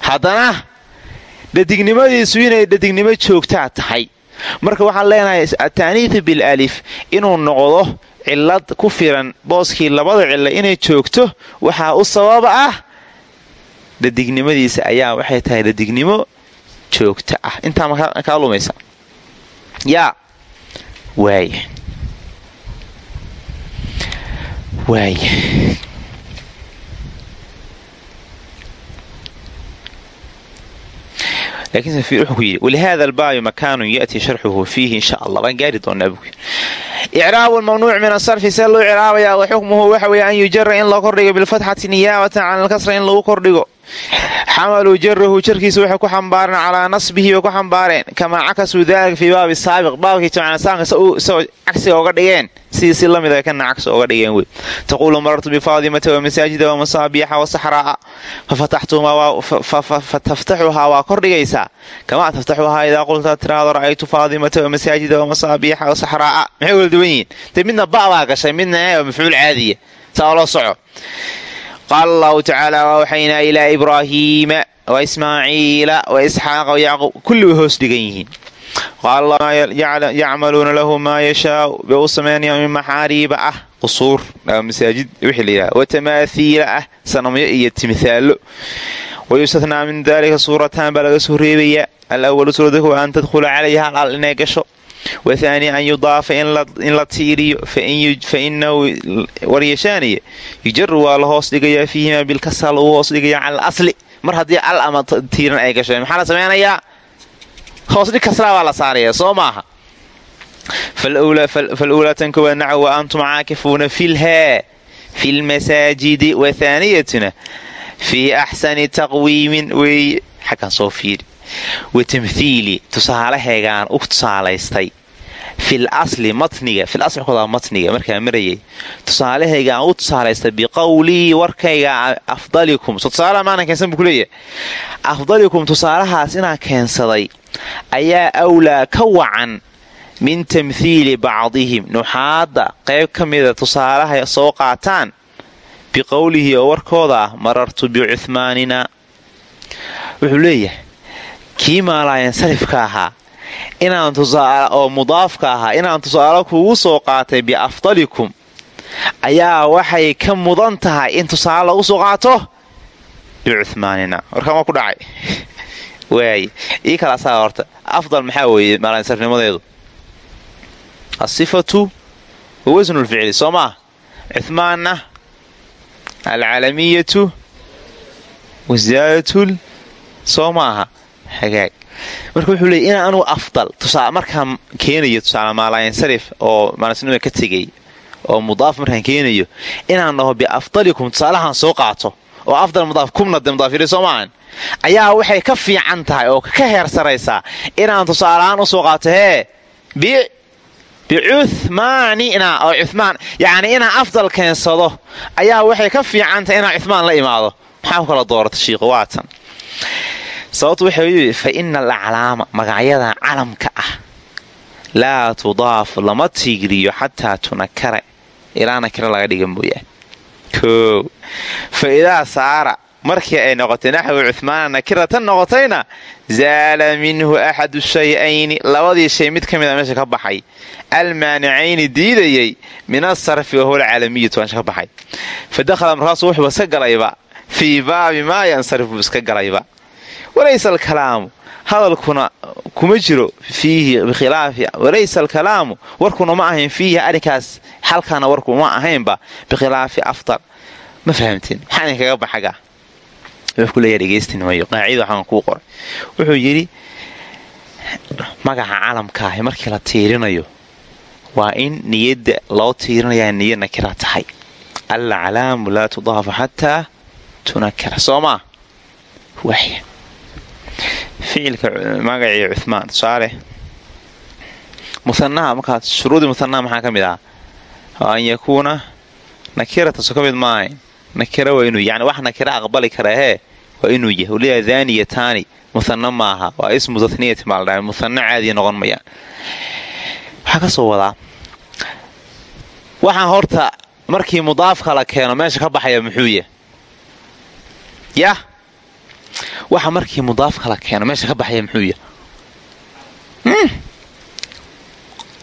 Haddana dhadignimadiisu inay dhadignimo joogtaa tahay. Marka waxaan leenahay ata'niidu bilalif inuu noqdo cillad ku filan booskii labada cilo inay joogto waxaa u sababa ah dhadignimadiisa. Ayaa waxay tahay dhadignimo joogta ah. Intaa makaa lumaysa? Yaa. Waaya waaya laakiinse fiir wuxuu ku yidhi walihaada albaayu makaanun ya'tii sharxuhu fiihi insha allah waan gaari doonaa buu icraabu lmamnuuc min asarfi see loo icraabayaa wa xukmuhu waxa weeye an yujara in la kordhigo bilfatxati niyaabatan can alkasra in lagu kordhigo xamaluu jarahu jarkiisa waxay ku xambaareen calaa nasbihi bay ku xambaareen kamaa cakasuu daalika fii baabi saabiq baabkii jamcsaanka isagoo cagsiga oga dhigeen sidii si la mid kana cagsi oga dhigeen wey taquulu marartu bifaadimata wamasaajida wamasaabiixa wasaxraa'a fataftaxuhaa waa kordhigaysaa kamaa taftaxuhaa idaa qulta tiraado ra'aytu faadimata wamasaajida wamasaabiixa wasaxraa'a maxay wala duwan yihiin dee midna ba'baa gashay midna mafcuul caadiya saa oo loo soco qaala allahu tacaala waawxaynaa ilaa ibraahiima wa ismaaciila wa isxaaqa wayacquub kulli way hoos dhigan yihiin yacmaluuna lahu maa yashaau bay u samaynayaan min maxaariiba ah qusuur masaajid wixii layidhaha watamaahiila ah sanamyo iyo timithaallo wayustathnaa min daalika suurataan baa laga soo reebayaa alawalu suuradahu an tadkhula calayha hal al inay gasho wathaani an yudaafa in la tiiriyo fainahu waryashaaniya yujaru waa la hoos dhigayaa fiihimaa bilkasra lagu hoos dhigaya cala alasli mar haddii al ama tiiran ay gasho maxaa la samaynayaa hoosdhig kasraa baa la saaraya soo maaha falulaa tan koowaad naca wa antum caakifuuna filhaa fi lmasaajidi wathaaniyatuna fii axsani taqwiimin weeye xaggan soo fiiri wa tamthiili tusaalaheegaan u tusaalaystay. Fil asli matniga fil aslkooda matniga markaa marayay. Tusaalahaygaan u tusaalaystay biqowlii warkayga afdalikum. Tusaalaha maana keensan buu kuleeyahay afdalikum tusaalahaas inaan keensaday ayaa awlaa ka wacan min tamthiili bacdihim. Nuxaadda qayb ka mida tusaalaha soo qaataan biqowlihi oo warkooda ah marartu bicuhmaanina wuxuu leeyahay kii maalaayansarifka ahaa oo mudaafka ahaa inaan tusaale kugu soo qaatay biafdalikum ayaa waxay ka mudan tahay in tusaale lagu soo qaato bicuhmaanina warkaan waa ku dhacay? Waay ii kala asaga horta. Afdal maxaa weeye maalaayansarifnimadeedu asifatu wa wasnulficli soo maa cuhmaanna alcalamiyatu wasaadatl soo maaha hagaag marka wuxuu leey inaan anugu afdal. Markaan keenayo tusaale maalaayansarif oo maalasnima ka tegay oo mudaaf markaan keenayo inaan dhaho biafdalikum tusaalahaan soo qaato oo afdal mudaaf kumna de mudaafiri soo maahan. Ayaa waxay ka fiican tahay oo ka heer saraysaa inaan tusaalahaan u soo qaato hee bicuhmaanina oo cumaan yacni inaan afdal keensado. Ayaa waxay ka fiican tahay inaan cumaan la imaado. Maxaa ku kala doorata shiiqu waatan sababtu waxa yii fa ina alaclaama magacyadan calamka ah. Laa tudaaf lama tiigriyo xataa tunakara ilaa nakira laga dhiga mooyaan koo fa idaa saara markii ay noqotay naxwi cuhmaana nakiratan noqotayna zaala minhu axadu shay-ayni labadii shay mid ka mida meesha ka baxay. Almaanicayni diidayay min asarfi wahuwa alcaalamiyatu meesha ka baxay. Fa dakhala markaasuu wuxuu iska galayba fii baabi maa yansarif buu iska galayba walaysa alkalaamu hadalkuna kuma jiro fiihi bikhilaafi. Walaysa alkalaamu? Warkuna ma ahayn fiihi arrinkaas xalkana warku ma ahaynba bikhilaafi afdal. Ma fahamteen maxaa idinkaga qoray. Wuxuu yidhi magaca calamkaahi markii la tiirinayo waa in niyadda loo tiirinayaa niya nakira tahay. Alaclaamu laa tudaafu xataa tunakira. Soo maa ficilka magacii cuhmaan tusaale musanaha markaa shuruudii musanaha maxaa ka mid ah? An yakuuna nakirata so ka mid maahayn. Nakira waa inuu yani wax nakira aqbali kara hee waa inuu yahay. Uleeyahay daaniyataani muhana maaha. Waa ismu tatniyati maa la dhaha muhana caadiya noqon mayaan. Waxaa ka soo wadaa waxaan horta markii mudaafka la keeno meesha ka baxaya muxuu yah yah waxa markii mudaafka la keeno meesha ka baxaya muxuu yah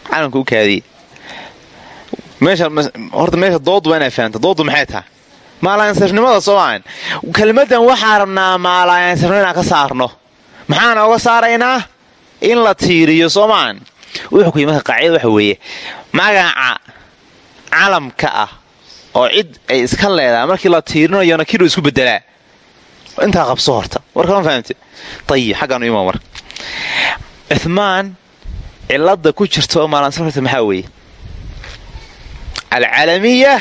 calamka u kaadiye horta meesha doodu waa inaa fahamta doodu maxay tahay? Maalaayansarifnimada soo maahan kelmadan waxaa rabnaa maalaayansarnimo inaan ka saarno. Maxaana oga saaraynaa? In la tiiriyo soo maahan wuxuu ku yii marka waxa weeye magaca calamka ah oo cid ay iska leedahay markii la tiirinayona kidhu isku bedelaa intaa qabso horta. Warkama fahamte ayib xaggaanu imaa marka. Cuhmaan cilada ku jirta oo maalansarfta maxaa weeye? Alcalamiya.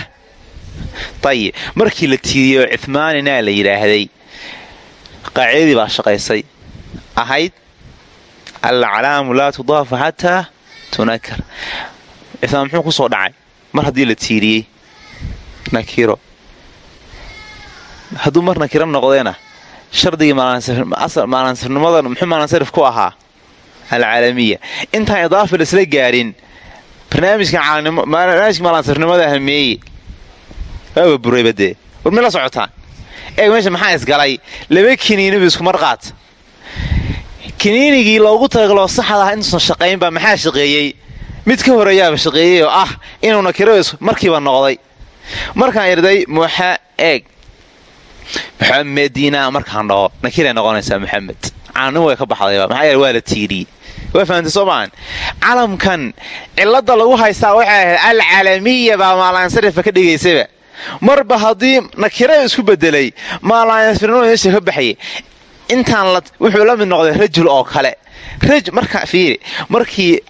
Ayib markii la tiiriyo cuhmaaninaa la yidhaahday qaacidadii baa shaqaysay. Ahayd alcalaamu laa tudaafu xataa tunakar islaan muxuu ku soo dhacay? Mar haddii la tiiriyey nakiro hadduu mar nakiro noqdayna shardigii maalansirnimadan muxuu maalansarif ku ahaa? Alcaalamiya. Intaan idaafa la isla gaarin barnaamijka maalansirnimada hameeye waaba burayba dee war may la socotaan. Eeg meesha maxaa isgalay laba kiniinibu iskumar qaata kiniinigii loogu talagaloo saxda ah intuusan shaqaynba maxaa shaqeeyey? Mid ka horeeyaaba shaqeeyey oo ah inuu nakiro markiiba noqday. Markaan irday muxa eeg muxamedina markaan dhaho nakiray noqonaysaa muxamed caanimo way ka baxdayba maxaa yeele waa la tiiriyey waa fahamtay soo calamkan cilada lagu haystaa waxay ahayd alcaalamiya baa maalansarifa ka dhigaysaba marba haddii nakira isku bedelay maalansirnimo meesha ka baxayay intaan wuxuu la mid noqday rajul oo kale. Markii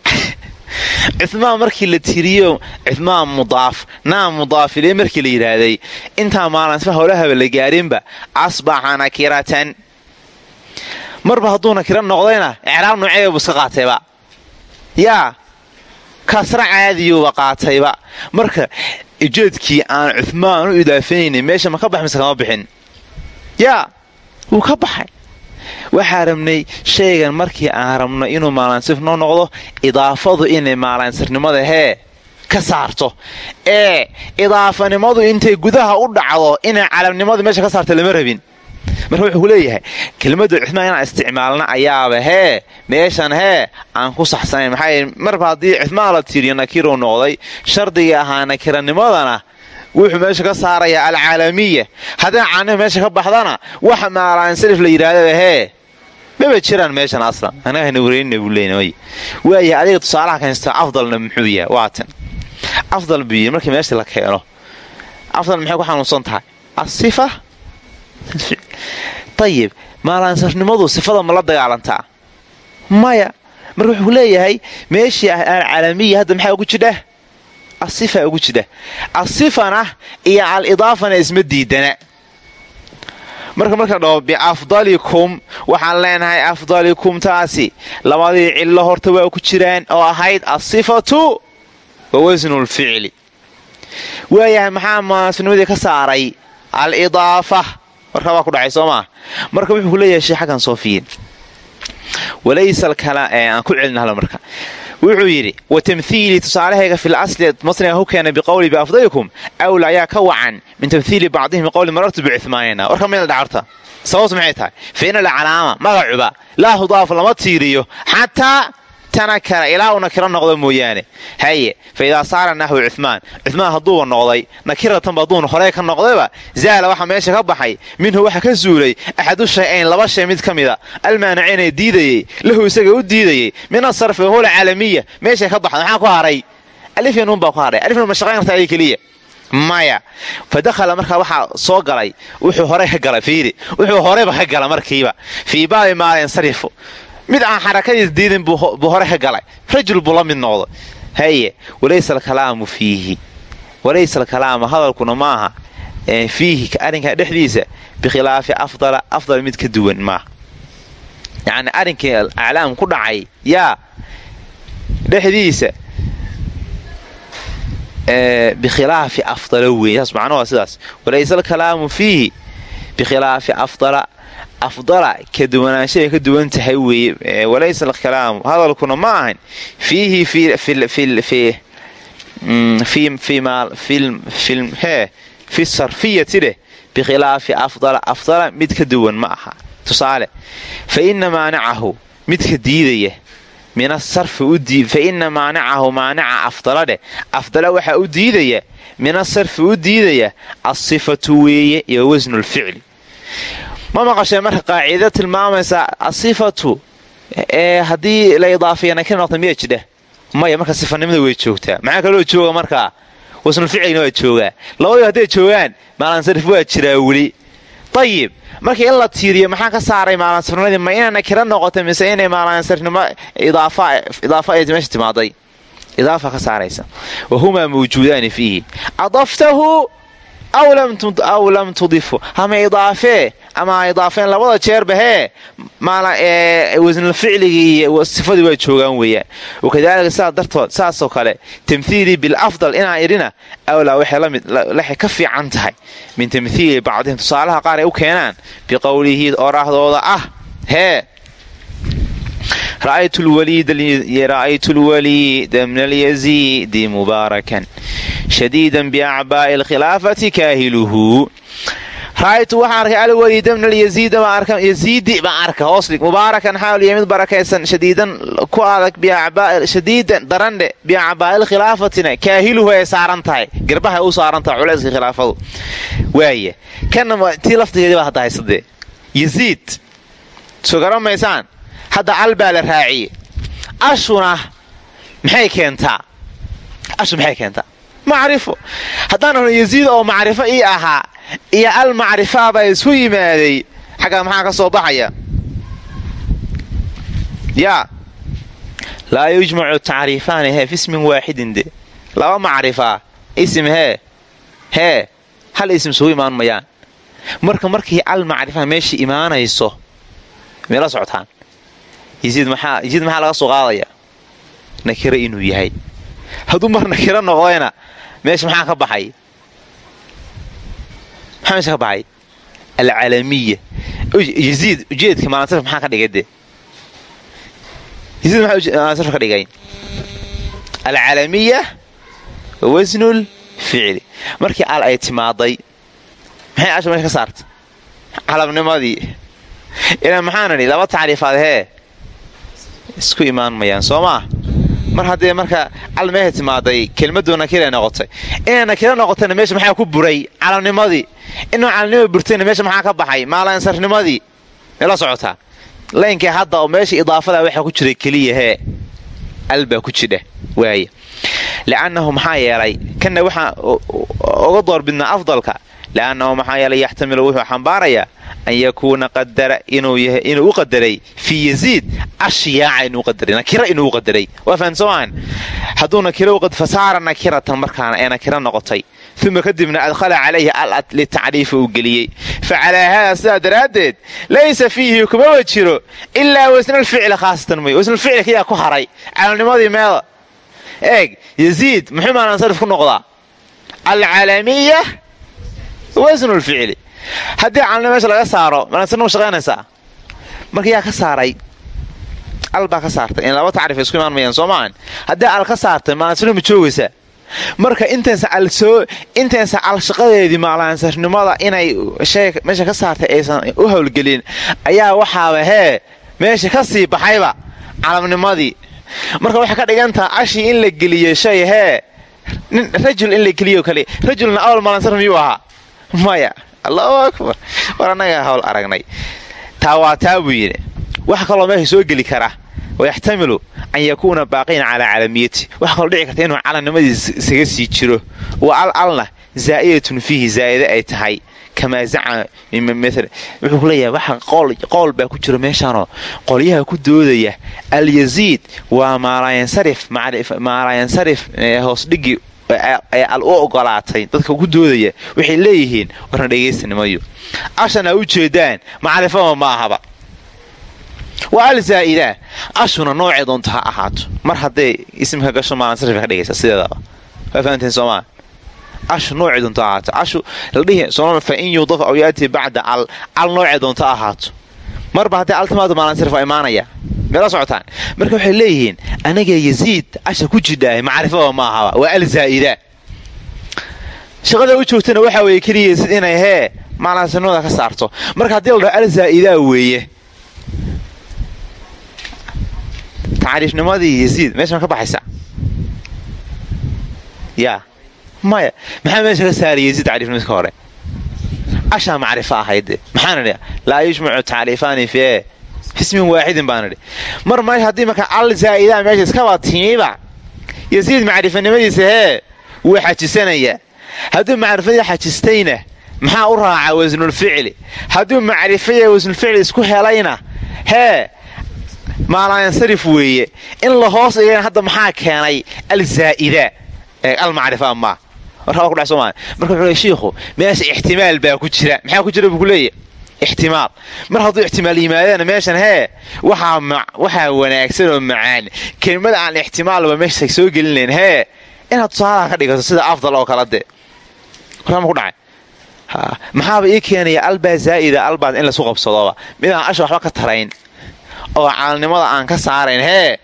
cumaan markii la tiriyo cumaan mudaaf naa mudaafile markii la yidhaahday intaa maalinsifa howlahaba la gaarinba asbaxa nakiratan. Marba hadduu nakira noqdayna icraab nooceebu iska qaatayba yaa kasra caadiyuuba qaatayba marka ujeedkii aan cumaan u idaafanaynin meesha ma ka bax mise kama bixin? Yaa wuu ka baxay waxaa rabnay shaygan markii aan rabno inuu maalansif noo noqdo idaafadu inay maalansirnimada hee ka saarto. Ee idaafanimadu intay gudaha u dhacdo inay calamnimadu meesha ka saarto lama rabin. Marka wuxuu ku leeyahay kelmadda cumaan inaan isticmaalna ayaaba hee meeshan hee aan ku saxsanayn maxaa marba haddii cumaan la tiiriyo nakiruu noqday shardigii ahaa nakiranimadana wuxuu meesha ka saarayaa alcaalamiya. Haddii caanima meesha ka baxdana waxa maalansarif la yidhaahdaba hee maba jiraan meeshan aslan anagana wareynina buu leynay waaya adiga tusaalaha kaystaa afdalna muxuu yahay? Waatan afdal buu yii markii meesha la keeno afdal maxay ku xanuunsan tahay? Asifa? Ayib maalansarnimadu sifada ma la dagaalantaa? Maya marka wuxuu leeyahay meeshii alcaalamiya hadda maxaa ugu jidha asifa ugu jidha asifana iyo alidaafana isma diidana marka marka dhaho biafdalikum waxaan leenahay afdalikum taasi. Labadii cillo horta waa ku jiraan oo ahayd asifatu wa wasnu lficli waayahay maxaa maasnimadii ka saaray? Alidaafa. Marka waa ku dhacay soo maa marka wuxuu ku leeyahay shee xaggan soo fiyin walaysa aan ku celina hal marka wuxuu yidhi wa tamhiili tusaalahayga fil asli masniga ku keenay biqowli biafdalikum awla ayaa ka wacan min tamhiili bacdihim biqowli marartu bicumaanina warka mayna dhacarta sababtu maxay tahay? Fa ina alcalaama magacuba laa tudaafu lama tiiriyo xataa tanakara ilaa uu nakiro noqdo mooyaane. Haye fa saara naxwi cumaan cumaan hadduuba noqday nakiratanba hadduun horey ka noqdayba zaala waxaa meesha ka baxay minhu waxa ka suulay axadu shay-ayn laba shay mid ka mida. Almaanicinee diidayey lahu isaga u diidayey min asarfi wahuwa alcaalamiya. Meeshay ka baxda maxaa ku haray? Alifyanuun baa ku ma shaqayn kartaa keliya. Maya. Fa markaa waxaa soo galay wuxuu horey ka galay fiiri. Wuxuu horeyba ka gala markiiba. Fii baabi maalinsarifu mid aan xarakadiis diidin buu hore ka galay. Rajul buu la mid noqdo haye walaysa alkalaamu fiihi. Walaysa alkalaamu hadalkuna maaha fiihi arrinkaa dhexdiisa bikhilaafi afdala afdal mid ka duwan maaha. Yacni arrinkii aclaam ku dhacay yaa dhexdiisa bikhilaafi afdala weyn. Saas macnuhu sidaas. Walaysa alkalaamu fiihi bikhilaafi afdala afdala ka duwanaanshaay ka duwan tahay weeye walaysa alkalaamu hadalkuna ma ahan fiihi fi sarfiyati dheh bikhilaafi afdala afdala mid ka duwan ma aha tusaale fa ina maanicahu midka diidaya min asarfi fa ina maanicahu maanica afdala dheh afdala waxaa u diidaya min asarfi u diidaya asifatu weeye iyo wasnu lficli ma maqashee marka qaacido tilmaamaysa asifatu? Haddii la idaafiya nakir noqta miya jidha maya marka sifanimada way joogtaa. Maxaa kaloo jooga markaa wasnulficligna waa joogaa. Labadii hadday joogaan maalansarif waa jiraa weli. Ayib marka in la tiiriyo maxaa ka saaray maalansarnimadii ma inay nakira noqota mise inay maalansarnimo idaafa ay meesha timaaday? Idaafa ka saaraysa. Wa humaa mawjuudaani fiihi. Adaftahu aw lam tudifu. Ama idaafee ama idaafeen labada jeerba hee? Wasnulficligii iyo sifadii waa joogaan weeyaan. Wakadaalika sidaa dartood saasoo kale tamhiilii bilafdal inaan idhina awlaa waxay ka fiican tahay. Min tamhiili bacdihim tusaalaha qaar ay u keenaan biqowlihi oraahdooda ah. Hee ra'aytu lwaliida min alyaziidi mubaarakan shadiidan biacbaa'i alkhilaafati kaahiluhu ra'aytu waxaan arkay alwaliida min alyaziidi baan arka hooslig mubaarakan xaaliya mid barakaysan shadiidan ku adag shadiidan darandhe biacbaa'i alkhilaafatina kaahiluhu ay saaran tahay garbahay u saaran tahay culayska khilaafadu waaya kana tii laftigeedii baa hadda hadda al baa la raaciyey ashuna maxay keentaa? Ashu maxay keentaa? Macrifo. Haddaan ahno yaziid oo macrifo ii ahaa iyo al macrifaabaa isku yimaaday. Xaggaa maxaa ka soo baxaya? Yaa laa yujmacu tacriifaani hee fismin waaxidin de laba macrifaa isim hee hee hal isim isugu imaan mayaan. Marka markii al macrifaa meesha imaanayso meela socotaan yziid maxaa laga soo qaadaya nakiro inuu yahay hadduu mar nakiro noqdayna meesha maxaa ka baxay maxaa meesha ka baxay alcalamiya yaziid ujeedka maansarf maxaa ka dhigay de yaziid maxaa maansarf ka dhigay alcalamiya wasnul ficli markii al ay timaaday maxay asha meesha ka saartay calabnimadii ilaa maxaan laba tacriifaad hee isku imaan mayaan soo maa mar haddee marka cal timaaday kelmaduu nakira noqotay. Inay nakiro noqotayna meesha maxaa ku buray? Calamnimadii inuu calamnima burtayna meesha maxaa ka baxay? Maalansarnimadii mela socotaa laynkii hadda oo meesha idaafada waxaa ku jiray keliya hee. Al baa ku jidha waaya li'annahu maxaa yeelay kanna waxaa uga doorbidnaa afdalka. Li'annahu maxaa yeelay yaxtamilu wuxuu xambaarayaa an yakuuna qadara inuu u qadaray fii yaziid ashiyaaca inuu qadaray nakira inuu qadaray. Waa fahamsoomaan hadduu nakira fasaara nakiratan markaana ee nakira noqotay. Uma kadibna adkhala calayhi al litacriifa uu geliyey. Fa calaa haadaa sidaa daraaddeed laysa fiihi kumaba jiro ilaa wasnalficli khaasatan may wasnalficli kayaa ku haray? Calamnimadii meeda eeg yaziid muxuu maalansarif ku noqdaa? Alcalamiya wasnulficli haddii calna meesha laga saaro malansarnima shaqaynaysaa marka yaa ka saaray al baa ka saartay. In laba tacriif isku imaan mayaan soo maahan al ka saartay maalansarnima ma joogaysaa marka intaysa al shaqadeedii maalansarnimada inay meesha ka saartay aysan u howlgelin ayaa waxaaba hee meesha ka sii baxayba calamnimadii. Marka waxay ka dhigantaha ashii in la geliyo shay hee rajul in la geliyo kale rajulna awal maalansar miyuu ahaa? Maya allahu akbar. War annagaa hawl aragnay. Taa waa taa buu yidhi waxa kaloo meesha soo geli kara wayaxtamilu an yakuuna baaqiyan calaa calamiyati waxa kaloo dhici karta inuu calannimadiis isaga sii jiro. Wa al alna zaa'idatun fiihi zaa'ide ay tahay. Kamaa zacama wuxuu ku leeyahay waxa qowl baa ku jiro meeshaanoo. Qolyaha ku doodaya alyaziid waa maalayansarif hoosdhigi ee al u ogolaatay dadka ku doodaya waxay leeyihiin warna dhegaysannimayo ashana u jeedaan macrifaba ma ahaba waa al zaa'idaa ashuna noocee doonta ha ahaato. Mar hadday ismka gasho maalansarif ka dhigaysa sideedaba. Waa fahamteen soomaa ashu noocee doonta ahaato. Ashu ladhihi sooma fa in yudaf aw yaati bacda al al noocee doonta ahaato marba hadday al timaado maalansarif waa imaanaya? Meela socotaan. Marka waxay leeyihiin anaga yaziid asha ku jidhaahay macrifaba ma ahaba waa al zaa'idaa shaqada u joogtana waxaa weeye keliya yaziid inay hee maalansarnimada ka saarto. Marka haddii la dhaho al zaa'idaa weeye tacriifnimadii yaziid meesha ka baxaysaa? Yaa maya. Maxaa meesha ka saaray yaziid tacriifnimada ka hore ashaa macrifo ahayde maxaan idhi laa yujmacu tacriifaani fie fismin waaxidin baan idhi mar meesha haddii marka al zaa'idaa meesha iskaba timiba yaziid macrifanimadiisa hee wuu xajisanayaa hadduu macrifadii xajistayna maxaa u raaca wasnulficli hadduu macrifaya wasnulficli isku helayna hee maalayansarif weeye in la hoos dhigayna hadda maxaa keenay al zaa'ida al macrifa maa warkaa ku dhac soomaalia marka wuxuu shiikhu meesha ixtimaal baa ku jira. Maxaa ku jira buu ku leeyahy ixtimaal. Mar hadduu ixtimaal yimaadana meeshan hee waxaa wanaagsan oo macaan. Kelimada aan ixtimaalba meesha soo gelinayn hee inaad tusaalaha ka dhigato sida afdal oo kala dee. Warama ku dhacay. Maxaaba ii keenaya albaa zaa'ida albaad in lasu qabsadoba midaan asha waxba ka tarayn oo caalnimada aan ka saarayn hee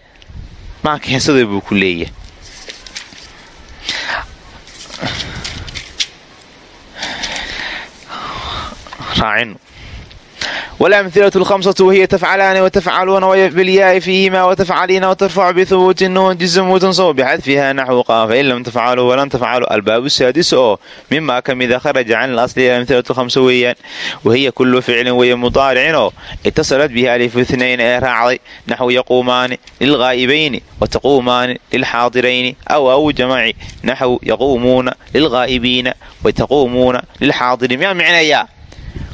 maa keensada buu ku leeyahay raacino wlamilatu hamsatu wahiya tafcalaani watafcaluuna bilyaai fiihimaa watafcaliina watarfacu bihubuutin nuunjisim watansabu bixadfiha naxwu qaam fain lam tafcaluu walan tafcaluu albaabu saadis oo mimaa ka mida kharaja can alasli amhilatu hamsa weeyaan wahiya kullu ficlin weeye mudaaricinoo itasalat bihi alifu inayn ee raacday naxwu yaquumaani lilghaa'ibayni wataquumaani lilxaadirayni aw aw jamaci naxw yaquumuuna lilghaa'ibiina wataquumuuna lilxaadiri miyaa micnayaa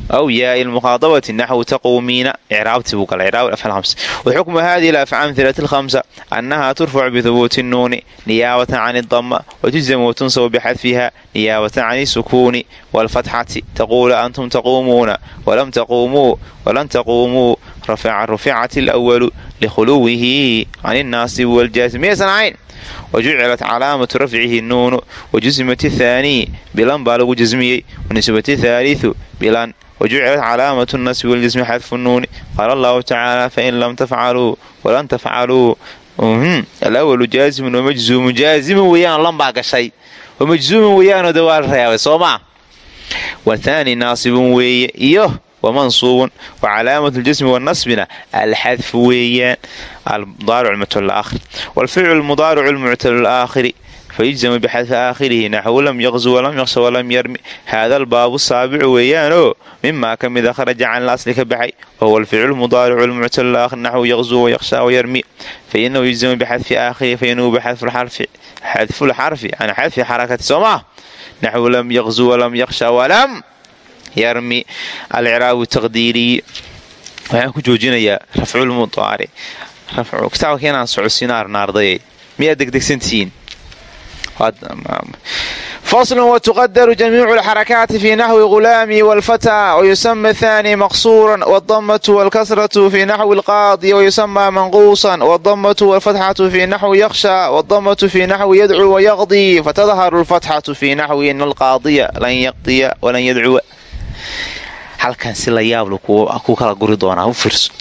aw yaai muqaadabati naxw taquumiina icraabtii buu galayxukmu haadihi alafcaamhilati lhamsa annahaa turfacu bihubuuti nuuni niyaabatan can idama wa tujzamu wa tunsabu bixadfiha niyaabatan can isukuuni waalfatxati taquulu antum taquumuuna walan taquumuu ruficat alwalu likhuluwihi can innaasi waljaazi miyaysan ahayn wajucilat calaamatu rafcihi nuunu wajusmat athaanii bilan baa lagu jasmiyey wanusbat athaaliu bilan wajucilat calaamatu nasbi waljismi xadfu nuuni qaala allahu tacaala fain lam tafcaluu walan tafcaluu alawalu jaasimun wamajzuumun jaasimun weyaanoo lambaa gashay oo majzuumun weyaanoo de waa la reebay soo maa wathaani naasibun weeye iyo wamansuubun wacalaamat ljasmi wanasbina alxadfu weeyaan almudaaric muctal aakhir waalficlu mudaaricu lmuctal aakhiri fayujzamu bixadfi aakhirihi naxwu lam yaqzu walam yaqsa walam yarmi haadalbaabu saabicu weeyaanoo mimaa ka mida kharaja can lasli ka baxay wahuwa alficlu mudaaricu lmuctal laakhr naxwu yaqzuu wayaqshaa wayarmi fainahu yujzamu bixadfi aakhirihi fayanubu xadfulxarfi can xadfi xarakati soo maah naxwu lam yaqzu walam yaqsha walam yarmi alciraabu taqdiiriyi waxaan ku joojinayaa rafculmudaaric kitaabka inaan socodsiino arnaardayay miyaa degdegsantihiin fasl wtuqadaru jamiicu alxarakaati fi naxwi gulaami wاlfataa wayusama thani maqsuura wاdamatu wاlkasratu fi naxwi اlqaadi wayusama manquusan wاdamatu wاlfatxatu fi naxwi yakhsha wاdamatu fi naxwi yadcuu wayaqdii fatadharu اlfatxatu fi naxwi in alqaadiya lan yaqdiya walan yadcuwa halkan si la yaablu ku kala guri doonaa u fiirso.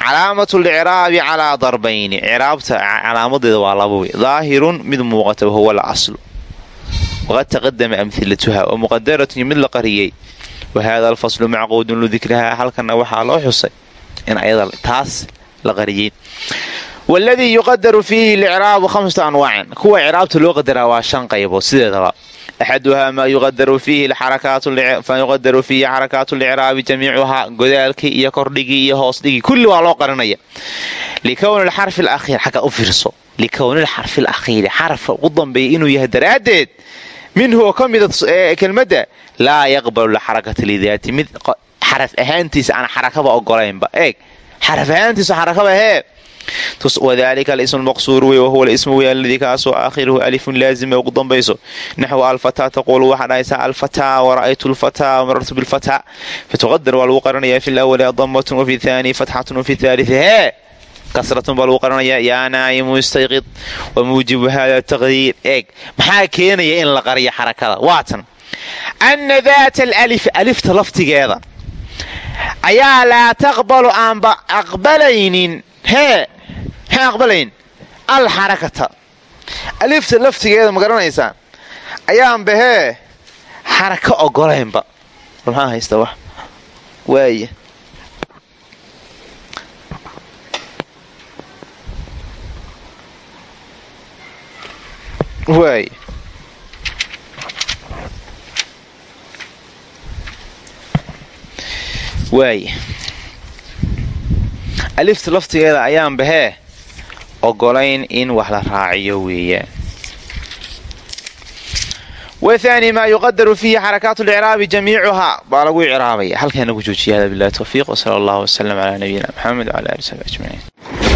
Calaamatu licraabi calaa darbayni. Ciraabta calaamadeeda waa laba wey daahirun mid muuqata wahuwa la aslu. Waqad taqadama amhilatuha wa muqadaratun mid la qariyey. Wa haada alfaslu macquudun ludikrihaa halkanna waxaa loo xusay in ayada taas la qariyey. Waladii yuqadaru fiihi licraabu hamsata anwaacin kuwa ciraabta loo qadaraa waa shan qaybood sideedaba axaduhaa maa yuqadaru fiihi xarakaatu licraabi jamiicuhaa godaalkii iyo kordhigii iyo hoosdhigii kulli waa loo qarinaya likowni xarfi lakhiir xagga u fiirso likowni lxarfi lakhiiri xarafka ugu dambeeya inuu yahay daraaddeed minhu oo ka mida kelmadda laa yaqbalu lxarakata lidaati mid xaraf ahaantiisa aan xarakaba ogolaynba eeg xaraf ahaantiisa wadalika alism lmaqsuur wey wahuwa lismu wey aladii kaasoo aakhiruhu alifun laazima ugu dambayso naxwu alfataa taquulu waxaa dhahaysaa alfataa wara'aytu lfataa marartu bilfataa fatuqadar waa lagu qaranayaa fi lawali damatun wafi thaani fatxatun wafi thalii hee kasratun baa lagu qaranayaa yaa naayimu istayqid wa muujibu hada taqdiir eeg maxaa keenaya in la qariyo xarakada? Waatan. Ana daata alif alifta laftigeeda. Ayaa laa taqbalu aanba aqbalaynin. Hee maxay aqbalayn. Alxarakata alifta laftigeeda ma garanaysaan ayaanba hee xaraka ogolaynba maxaa haysta wax. Waaya waay waaya alifta laftigeeda ayaanba hee ogolayn in wax la raaciyo weeyaan wathaani maa yuqadaru fiihi xarakaatu licraabi jamiicuhaa baa lagu icraabaya halkaana ku joojiya hada bilahi towfiiq wsala allahu wasalam calaa nabiyina maxamed wala ali sabi ajmaciin